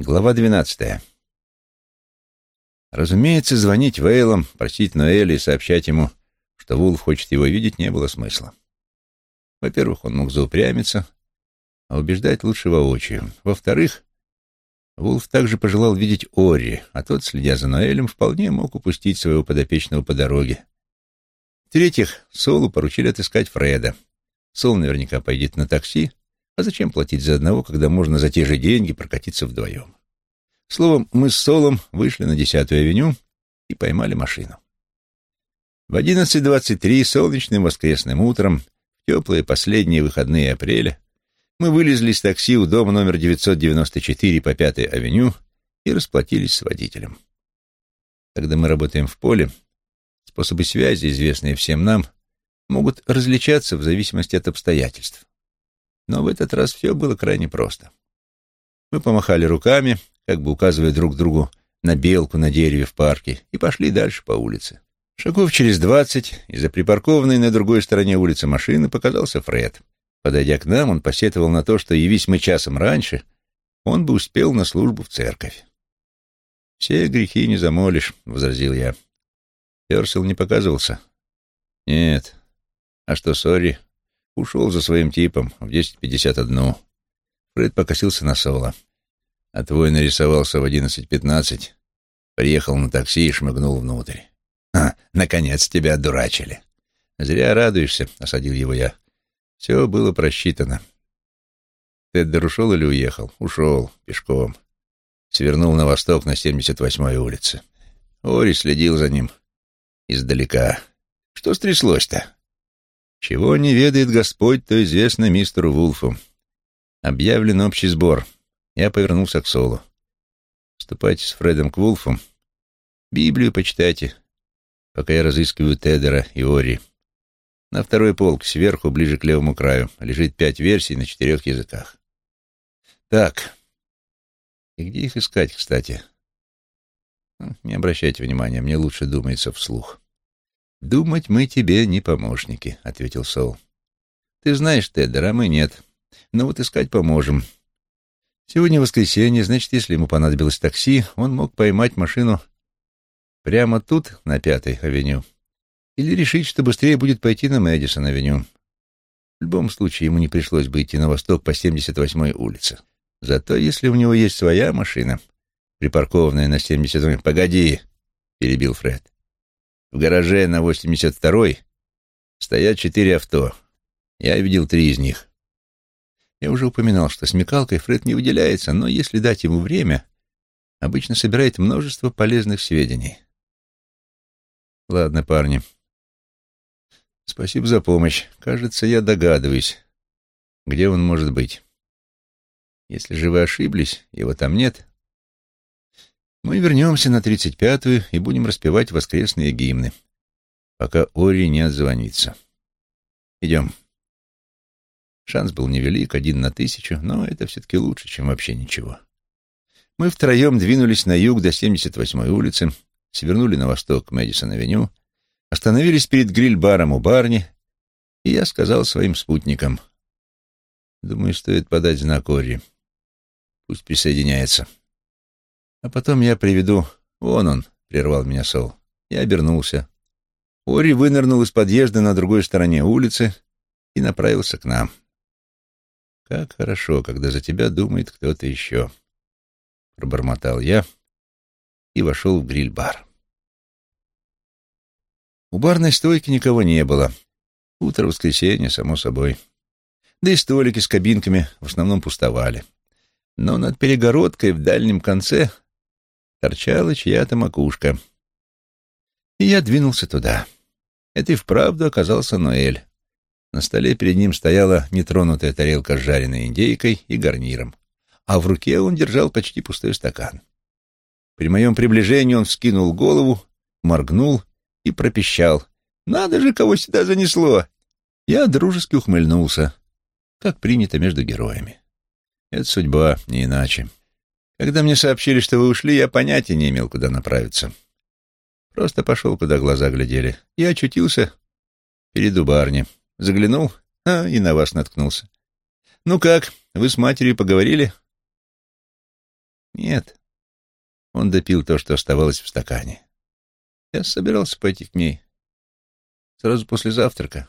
Глава двенадцатая. Разумеется, звонить Вейлам, просить Ноэля и сообщать ему, что Вулф хочет его видеть, не было смысла. Во-первых, он мог заупрямиться, а убеждать лучше воочию. Во-вторых, Вулф также пожелал видеть Ори, а тот, следя за Ноэлем, вполне мог упустить своего подопечного по дороге. В-третьих, Солу поручили отыскать Фреда. Сол наверняка пойдет на такси, а зачем платить за одного, когда можно за те же деньги прокатиться вдвоем? Словом, мы с Солом вышли на 10-ю авеню и поймали машину. В 11.23 солнечным воскресным утром, в теплые последние выходные апреля, мы вылезли из такси у дома номер 994 по 5-й авеню и расплатились с водителем. Когда мы работаем в поле, способы связи, известные всем нам, могут различаться в зависимости от обстоятельств. Но в этот раз все было крайне просто. Мы помахали руками, как бы указывая друг другу на белку на дереве в парке, и пошли дальше по улице. Шагов через двадцать из-за припаркованной на другой стороне улицы машины показался Фред. Подойдя к нам, он посетовал на то, что, явись мы часом раньше, он бы успел на службу в церковь. «Все грехи не замолишь», — возразил я. Персел не показывался? «Нет. А что, сори?» Ушел за своим типом в 10.51. Фред покосился на Соло. А твой нарисовался в 11.15, приехал на такси и шмыгнул внутрь. «А, наконец тебя одурачили!» «Зря радуешься», — осадил его я. «Все было просчитано». Теддер ушел или уехал? Ушел, пешком. Свернул на восток на 78-й улице. Ори следил за ним издалека. Что стряслось-то? Чего не ведает Господь, то известно мистеру Вулфу. Объявлен общий сбор. Я повернулся к Солу. Вступайте с Фредом к Вулфу. Библию почитайте, пока я разыскиваю Тедера и Ори. На второй полк, сверху, ближе к левому краю, лежит пять версий на четырех языках. Так. И где их искать, кстати? Не обращайте внимания, мне лучше думается вслух. «Думать мы тебе не помощники», — ответил Сол. «Ты знаешь Теддер, а мы нет. Но вот искать поможем. Сегодня воскресенье, значит, если ему понадобилось такси, он мог поймать машину прямо тут, на Пятой авеню, или решить, что быстрее будет пойти на Мэдисон-авеню. В любом случае, ему не пришлось бы идти на восток по 78-й улице. Зато если у него есть своя машина, припаркованная на 78-й... «Погоди!» — перебил Фред. В гараже на 82-й стоят четыре авто. Я видел три из них. Я уже упоминал, что смекалкой Фред не выделяется, но если дать ему время, обычно собирает множество полезных сведений. Ладно, парни. Спасибо за помощь. Кажется, я догадываюсь, где он может быть. Если же вы ошиблись, его там нет, мы вернемся на тридцать пятую и будем распевать воскресные гимны, пока Ори не отзвонится. Идем. Шанс был невелик, один на тысячу, но это все-таки лучше, чем вообще ничего. Мы втроем двинулись на юг до 78-й улицы, свернули на восток к Мэдисон-авеню, остановились перед гриль-баром у барни, и я сказал своим спутникам, «Думаю, стоит подать знак Ори. Пусть присоединяется». А потом я приведу... Вон он, — прервал меня Сол. Я обернулся. Ори вынырнул из подъезда на другой стороне улицы и направился к нам. «Как хорошо, когда за тебя думает кто-то еще», — пробормотал я и вошел в гриль-бар. У барной стойки никого не было. Утро воскресенья, само собой. Да и столики с кабинками в основном пустовали. Но над перегородкой в дальнем конце торчала чья-то макушка. И я двинулся туда. Это и вправду оказался Ноэль. На столе перед ним стояла нетронутая тарелка с жареной индейкой и гарниром, а в руке он держал почти пустой стакан. При моем приближении он вскинул голову, моргнул и пропищал. «Надо же, кого сюда занесло!» Я дружески ухмыльнулся, как принято между героями. Это судьба, не иначе. Когда мне сообщили, что вы ушли, я понятия не имел, куда направиться. Просто пошел, куда глаза глядели, и очутился перед барни. Заглянул, а, и на вас наткнулся. Ну как, вы с матерью поговорили? Нет. Он допил то, что оставалось в стакане. Я собирался пойти к ней сразу после завтрака,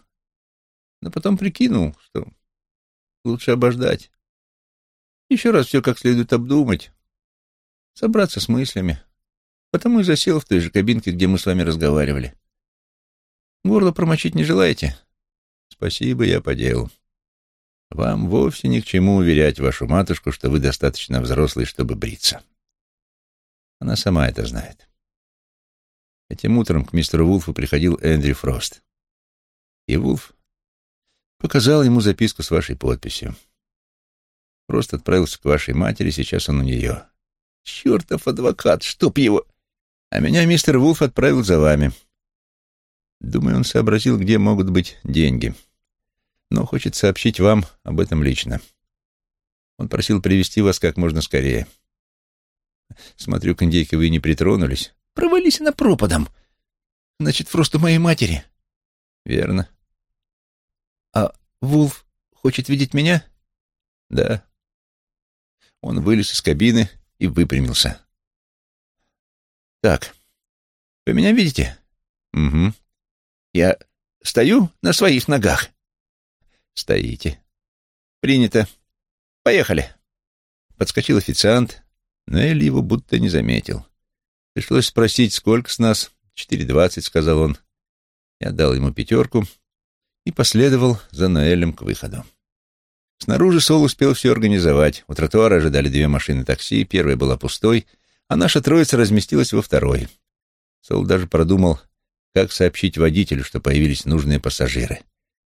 но потом прикинул, что лучше обождать. Еще раз все как следует обдумать, собраться с мыслями. Потому и засел в той же кабинке, где мы с вами разговаривали. Горло промочить не желаете? Спасибо, я по делу. Вам вовсе ни к чему уверять вашу матушку, что вы достаточно взрослый, чтобы бриться. Она сама это знает. Этим утром к мистеру Вулфу приходил Эндрю Фрост. И Вулф показал ему записку с вашей подписью. Фрост отправился к вашей матери, сейчас он у нее. Чертов адвокат, чтоб его... А меня мистер Вулф отправил за вами. Думаю, он сообразил, где могут быть деньги. Но хочет сообщить вам об этом лично. Он просил привести вас как можно скорее. Смотрю, к индейке вы не притронулись. Провались на пропадом. Значит, просто моей матери. Верно. А Вулф хочет видеть меня? Да. Он вылез из кабины и выпрямился. Так, вы меня видите? Угу. Я стою на своих ногах. Стоите. Принято. Поехали. Подскочил официант, но Эль его будто не заметил. Пришлось спросить, сколько с нас. Четыре двадцать, сказал он. Я дал ему пятерку и последовал за Ноэлем к выходу. Снаружи Сол успел все организовать. У тротуара ожидали две машины такси, первая была пустой, а наша троица разместилась во второй. Сол даже продумал, как сообщить водителю, что появились нужные пассажиры.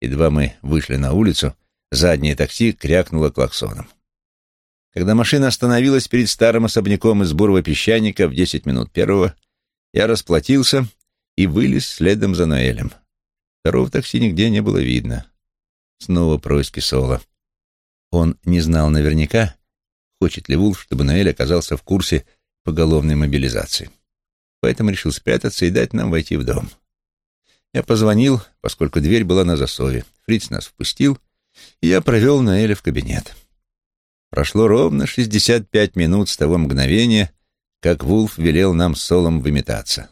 Едва мы вышли на улицу, заднее такси крякнуло клаксоном. Когда машина остановилась перед старым особняком из бурого песчаника в десять минут первого, я расплатился и вылез следом за Ноэлем. Второго такси нигде не было видно. Снова происки Сола. Он не знал наверняка, хочет ли Вулф, чтобы Ноэль оказался в курсе поголовной мобилизации. Поэтому решил спрятаться и дать нам войти в дом. Я позвонил, поскольку дверь была на засове. Фриц нас впустил, и я провел Ноэля в кабинет. Прошло ровно 65 минут с того мгновения, как Вулф велел нам с Солом выметаться.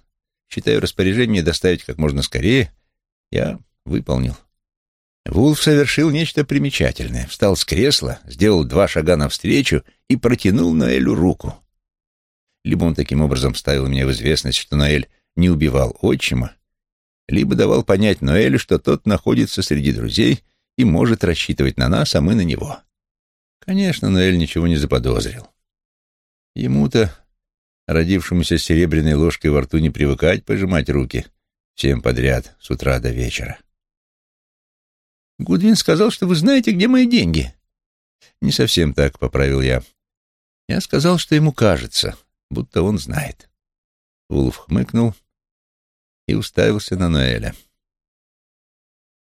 Считаю распоряжение доставить как можно скорее, я выполнил. Вулф совершил нечто примечательное. Встал с кресла, сделал два шага навстречу и протянул Ноэлю руку. Либо он таким образом ставил меня в известность, что Ноэль не убивал отчима, либо давал понять Ноэлю, что тот находится среди друзей и может рассчитывать на нас, а мы на него. Конечно, Ноэль ничего не заподозрил. Ему-то, родившемуся с серебряной ложкой во рту, не привыкать пожимать руки всем подряд с утра до вечера. «Гудвин сказал, что вы знаете, где мои деньги». «Не совсем так», — поправил я. Я сказал, что ему кажется, будто он знает. Вулф хмыкнул и уставился на Ноэля.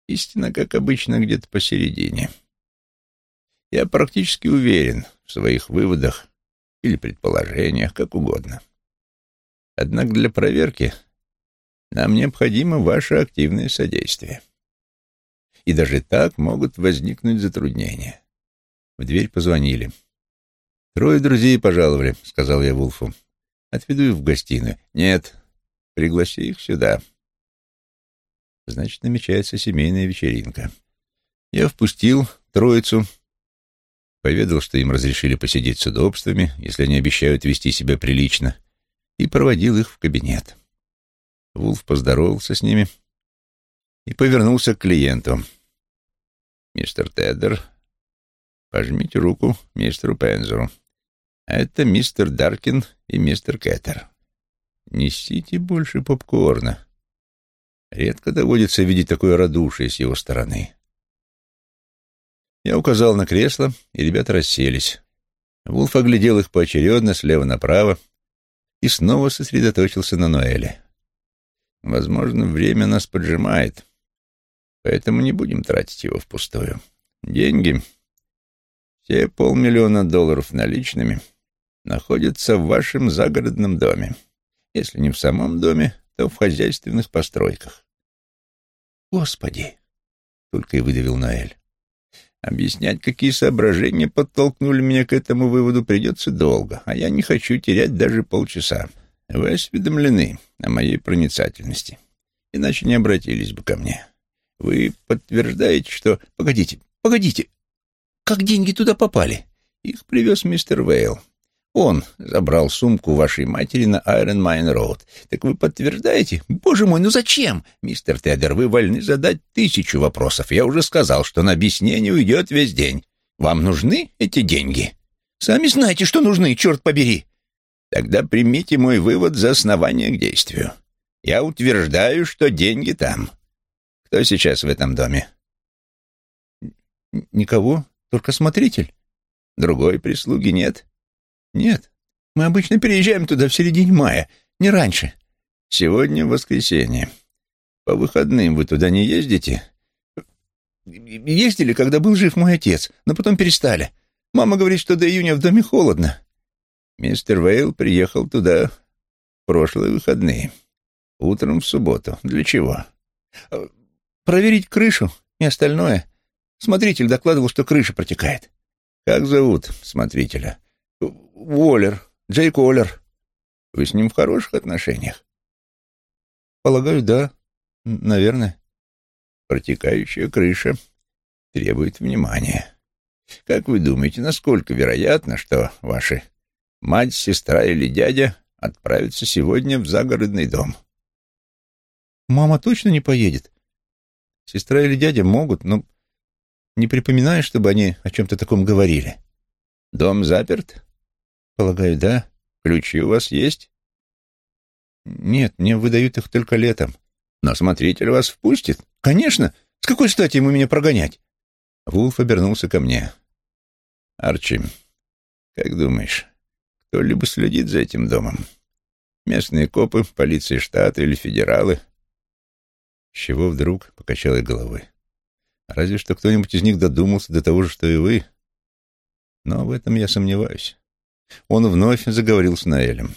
Истина, как обычно, где-то посередине. Я практически уверен в своих выводах или предположениях, как угодно. Однако для проверки нам необходимо ваше активное содействие. И даже так могут возникнуть затруднения. В дверь позвонили. «Трое друзей пожаловали», — сказал я Вулфу. «Отведу их в гостиную». «Нет, пригласи их сюда». Значит, намечается семейная вечеринка. Я впустил троицу поведал, что им разрешили посидеть с удобствами, если они обещают вести себя прилично, и проводил их в кабинет. Вулф поздоровался с ними и повернулся к клиенту. «Мистер Теддер, пожмите руку мистеру Пензеру. Это мистер Даркин и мистер Кеттер. Несите больше попкорна. Редко доводится видеть такое радушие с его стороны». Я указал на кресло, и ребята расселись. Вулф оглядел их поочередно, слева направо, и снова сосредоточился на Ноэле. Возможно, время нас поджимает, поэтому не будем тратить его впустую. Деньги, все полмиллиона долларов наличными, находятся в вашем загородном доме. Если не в самом доме, то в хозяйственных постройках. «Господи!» — только и выдавил Ноэль. Объяснять, какие соображения подтолкнули меня к этому выводу, придется долго, а я не хочу терять даже полчаса. Вы осведомлены о моей проницательности, иначе не обратились бы ко мне. Вы подтверждаете, что... Погодите, погодите, как деньги туда попали? Их привез мистер Вейл. Он забрал сумку вашей матери на Айрон Майн Роуд. Так вы подтверждаете? Боже мой, ну зачем? Мистер Теддер, вы вольны задать тысячу вопросов. Я уже сказал, что на объяснение уйдет весь день. Вам нужны эти деньги? Сами знаете, что нужны, черт побери. Тогда примите мой вывод за основание к действию. Я утверждаю, что деньги там. Кто сейчас в этом доме? Никого, только смотритель. Другой прислуги нет. «Нет, мы обычно переезжаем туда в середине мая, не раньше». «Сегодня воскресенье. По выходным вы туда не ездите?» «Ездили, когда был жив мой отец, но потом перестали. Мама говорит, что до июня в доме холодно». Мистер Вейл приехал туда в прошлые выходные. Утром в субботу. Для чего? Проверить крышу и остальное. Смотритель докладывал, что крыша протекает. Как зовут смотрителя? Уоллер, Джейк Уоллер. Вы с ним в хороших отношениях? Полагаю, да. Наверное. Протекающая крыша требует внимания. Как вы думаете, насколько вероятно, что ваши мать, сестра или дядя отправятся сегодня в загородный дом? Мама точно не поедет. Сестра или дядя могут, но не припоминаю, чтобы они о чем-то таком говорили. Дом заперт? Полагаю, да. Ключи у вас есть? Нет, мне выдают их только летом. Но смотритель вас впустит? Конечно. С какой стати ему меня прогонять? Вулф обернулся ко мне. Арчи, как думаешь, кто-либо следит за этим домом? Местные копы, полиция штата или федералы? С чего вдруг покачал я головой? Разве что кто-нибудь из них додумался до того же, что и вы. Но в этом я сомневаюсь. Он вновь заговорил с Наэлем.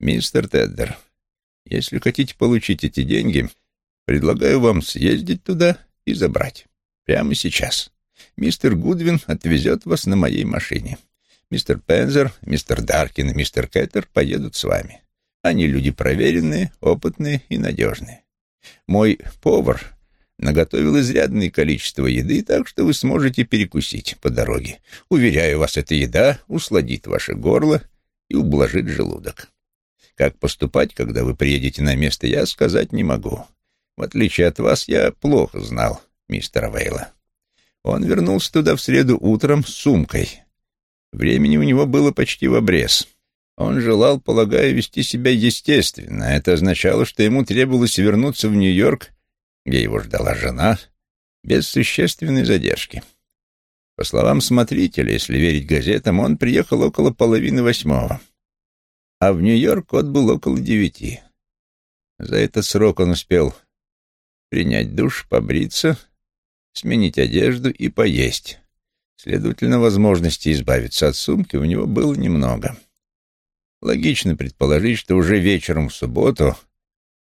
«Мистер Теддер, если хотите получить эти деньги, предлагаю вам съездить туда и забрать. Прямо сейчас. Мистер Гудвин отвезет вас на моей машине. Мистер Пензер, мистер Даркин и мистер Кеттер поедут с вами. Они люди проверенные, опытные и надежные. Мой повар наготовил изрядное количество еды, так что вы сможете перекусить по дороге. Уверяю вас, эта еда усладит ваше горло и ублажит желудок. Как поступать, когда вы приедете на место, я сказать не могу. В отличие от вас, я плохо знал мистера Вейла. Он вернулся туда в среду утром с сумкой. Времени у него было почти в обрез. Он желал, полагаю, вести себя естественно. Это означало, что ему требовалось вернуться в Нью-Йорк где его ждала жена, без существенной задержки. По словам смотрителя, если верить газетам, он приехал около половины восьмого, а в Нью-Йорк отбыл около девяти. За этот срок он успел принять душ, побриться, сменить одежду и поесть. Следовательно, возможности избавиться от сумки у него было немного. Логично предположить, что уже вечером в субботу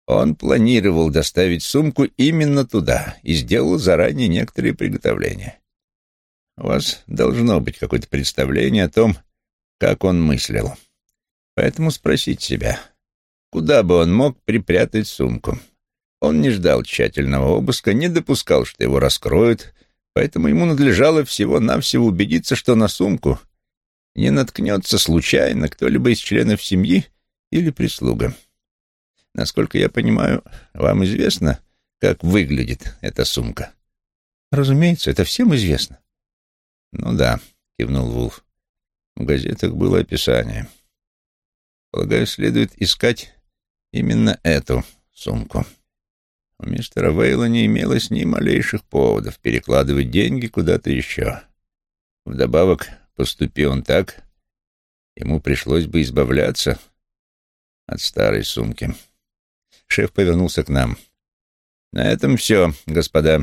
он планировал доставить сумку именно туда и сделал заранее некоторые приготовления. У вас должно быть какое-то представление о том, как он мыслил. Поэтому спросить себя, куда бы он мог припрятать сумку. Он не ждал тщательного обыска, не допускал, что его раскроют, поэтому ему надлежало всего-навсего убедиться, что на сумку не наткнется случайно кто-либо из членов семьи или прислуга. Насколько я понимаю, вам известно, как выглядит эта сумка? Разумеется, это всем известно. Ну да, кивнул Вулф. В газетах было описание. Полагаю, следует искать именно эту сумку. У мистера Вейла не имелось ни малейших поводов перекладывать деньги куда-то еще. Вдобавок, поступи он так, ему пришлось бы избавляться от старой сумки. Шеф повернулся к нам. «На этом все, господа,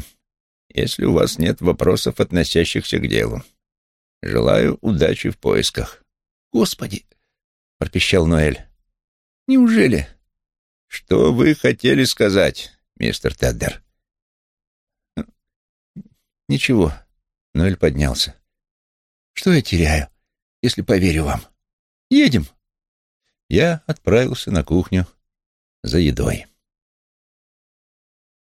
если у вас нет вопросов, относящихся к делу. Желаю удачи в поисках». «Господи!» — пропищал Ноэль. «Неужели?» «Что вы хотели сказать, мистер Теддер?» «Ничего. Ноэль поднялся. «Что я теряю, если поверю вам? Едем!» Я отправился на кухню за едой.